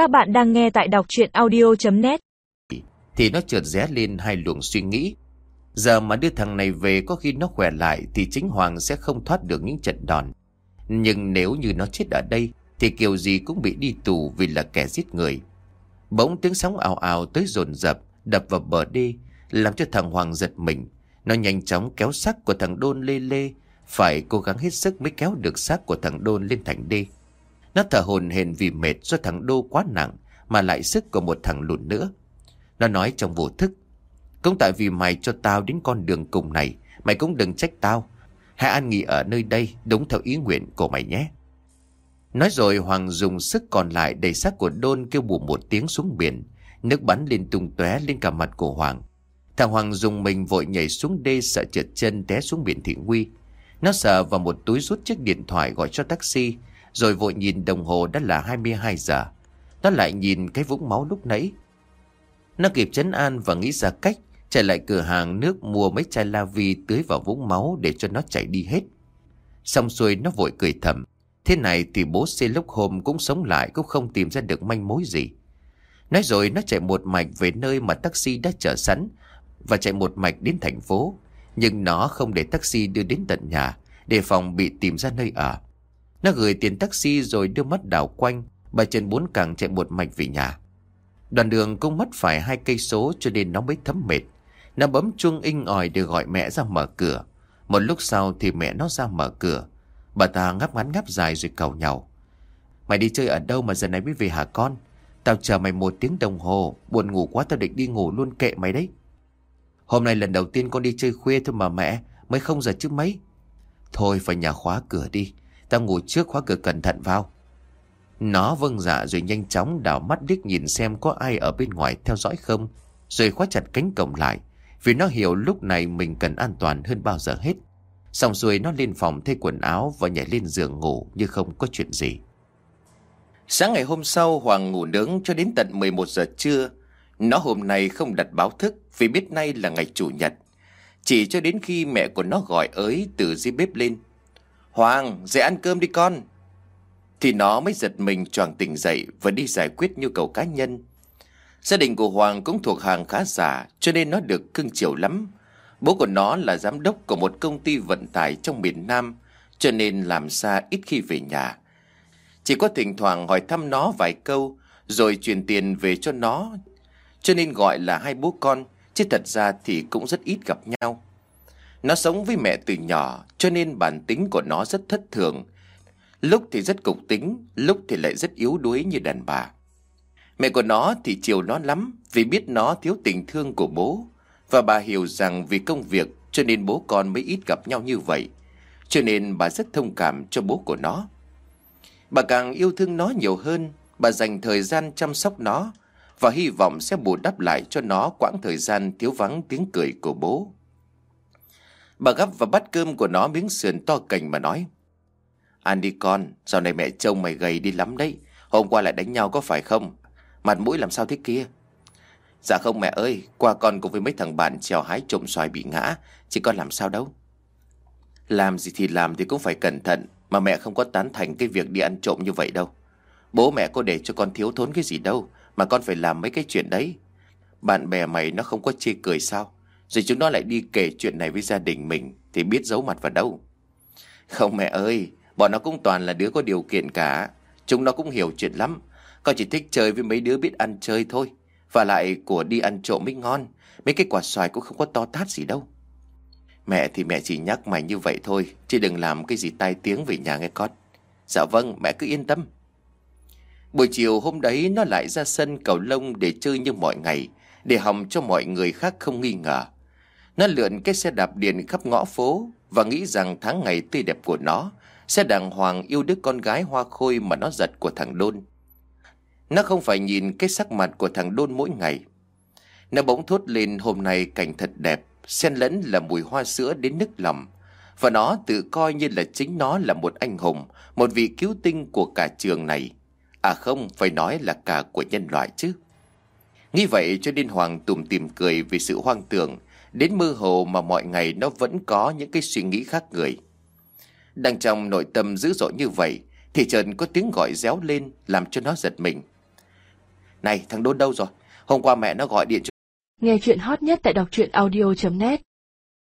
Các bạn đang nghe tại đọc chuyện audio.net Thì nó trượt rẽ lên hai luồng suy nghĩ. Giờ mà đưa thằng này về, có khi nó khỏe lại Thì chính Hoàng sẽ không thoát được những trận đòn. Nhưng nếu như nó chết ở đây, Thì kiểu gì cũng bị đi tù vì là kẻ giết người. Bỗng tiếng sóng ào ào tới dồn dập, Đập vào bờ đê, Làm cho thằng Hoàng giật mình. Nó nhanh chóng kéo xác của thằng Đôn lê lê, Phải cố gắng hết sức mới kéo được xác của thằng Đôn lên thành đê. Nó thở hồn hển vì mệt do thằng Đô quá nặng Mà lại sức của một thằng lùn nữa Nó nói trong vô thức Cũng tại vì mày cho tao đến con đường cùng này Mày cũng đừng trách tao Hãy an nghỉ ở nơi đây Đúng theo ý nguyện của mày nhé Nói rồi Hoàng dùng sức còn lại đẩy xác của Đôn kêu bù một tiếng xuống biển. Nước bắn lên tung tóe lên cả mặt của Hoàng. Thằng Hoàng dùng mình vội nhảy xuống đê sợ trượt chân té xuống biển thị nguy. Nó sợ vào một túi rút chiếc điện thoại gọi cho taxi, rồi vội nhìn đồng hồ đã là 22 giờ. Nó lại nhìn cái vũng máu lúc nãy. Nó kịp chấn an và nghĩ ra cách, chạy lại cửa hàng nước mua mấy chai la vi tưới vào vũng máu để cho nó chảy đi hết. Xong xuôi nó vội cười thầm. Thế này thì bố lúc hôm cũng sống lại, cũng không tìm ra được manh mối gì. Nói rồi nó chạy một mạch về nơi mà taxi đã chờ sẵn và chạy một mạch đến thành phố. Nhưng nó không để taxi đưa đến tận nhà để phòng bị tìm ra nơi ở. Nó gửi tiền taxi rồi đưa mắt đảo quanh, bà chân bốn càng chạy một mạch về nhà. Đoàn đường cũng mất phải hai cây số cho nên nó mới thấm mệt. Nó bấm chuông inh ỏi để gọi mẹ ra mở cửa. Một lúc sau thì mẹ nó ra mở cửa. Bà ta ngáp ngắn ngáp dài rồi cầu nhau Mày đi chơi ở đâu mà giờ này mới về hả con Tao chờ mày một tiếng đồng hồ, Buồn ngủ quá tao định đi ngủ luôn kệ mày đấy Hôm nay lần đầu tiên con đi chơi khuya thôi mà mẹ, Mới không giờ chứ mấy Thôi phải nhà khóa cửa đi Tao ngủ trước khóa cửa cẩn thận vào Nó vâng dạ rồi nhanh chóng đảo mắt điếc nhìn xem có ai ở bên ngoài theo dõi không, Rồi khóa chặt cánh cổng lại, Vì nó hiểu lúc này mình cần an toàn hơn bao giờ hết Xong rồi nó lên phòng thay quần áo và nhảy lên giường ngủ như không có chuyện gì. Sáng ngày hôm sau, Hoàng ngủ nướng cho đến tận 11 giờ trưa. Nó hôm nay không đặt báo thức vì biết nay là ngày chủ nhật. Chỉ cho đến khi mẹ của nó gọi ới từ dưới bếp lên. Hoàng, dậy ăn cơm đi con. Thì nó mới giật mình choàng tỉnh dậy và đi giải quyết nhu cầu cá nhân. Gia đình của Hoàng cũng thuộc hàng khá giả cho nên nó được cưng chiều lắm. Bố của nó là giám đốc của một công ty vận tải trong miền Nam, cho nên làm xa ít khi về nhà. Chỉ có thỉnh thoảng hỏi thăm nó vài câu, rồi truyền tiền về cho nó. Cho nên gọi là hai bố con, chứ thật ra thì cũng rất ít gặp nhau. Nó sống với mẹ từ nhỏ, cho nên bản tính của nó rất thất thường. Lúc thì rất cục tính, lúc thì lại rất yếu đuối như đàn bà. Mẹ của nó thì chiều nó lắm vì biết nó thiếu tình thương của bố. Và bà hiểu rằng vì công việc cho nên bố con mới ít gặp nhau như vậy. Cho nên bà rất thông cảm cho bố của nó. Bà càng yêu thương nó nhiều hơn, bà dành thời gian chăm sóc nó và hy vọng sẽ bù đắp lại cho nó quãng thời gian thiếu vắng tiếng cười của bố. Bà gắp vào bát cơm của nó miếng sườn to cành mà nói. Ăn đi con, dạo này mẹ trông mày gầy đi lắm đấy. Hôm qua lại đánh nhau có phải không? Mặt mũi làm sao thế kia? Dạ không mẹ ơi, qua con cùng với mấy thằng bạn trèo hái trộm xoài bị ngã, chỉ con làm sao đâu. Làm gì thì làm thì cũng phải cẩn thận, mà mẹ không có tán thành cái việc đi ăn trộm như vậy đâu. Bố mẹ có để cho con thiếu thốn cái gì đâu, mà con phải làm mấy cái chuyện đấy. Bạn bè mày nó không có chê cười sao? Rồi chúng nó lại đi kể chuyện này với gia đình mình, thì biết giấu mặt vào đâu. Không mẹ ơi, bọn nó cũng toàn là đứa có điều kiện cả. Chúng nó cũng hiểu chuyện lắm. Con chỉ thích chơi với mấy đứa biết ăn chơi thôi. Và lại của đi ăn trộm mới ngon Mấy cái quả xoài cũng không có to tát gì đâu Mẹ thì mẹ chỉ nhắc mày như vậy thôi Chứ đừng làm cái gì tai tiếng về nhà nghe con Dạ vâng mẹ cứ yên tâm Buổi chiều hôm đấy nó lại ra sân cầu lông để chơi như mọi ngày Để hòng cho mọi người khác không nghi ngờ nó lượn cái xe đạp điện khắp ngõ phố Và nghĩ rằng tháng ngày tươi đẹp của nó Sẽ đàng hoàng yêu đứa con gái hoa khôi mà nó giật của thằng Đôn nó không phải nhìn cái sắc mặt của thằng Đôn mỗi ngày. Nó bỗng thốt lên hôm nay cảnh thật đẹp, xen lẫn là mùi hoa sữa đến nức lòng. Và nó tự coi như là chính nó là một anh hùng, một vị cứu tinh của cả trường này. À không, phải nói là cả của nhân loại chứ. Nghĩ vậy cho nên Hoàng tùm tìm cười vì sự hoang tưởng, đến mơ hồ mà mọi ngày nó vẫn có những cái suy nghĩ khác người. Đang trong nội tâm dữ dội như vậy, thì chợt có tiếng gọi réo lên làm cho nó giật mình. Này thằng Đôn đâu rồi Hôm qua mẹ nó gọi điện cho Nghe chuyện hot nhất tại đọc truyện audio.net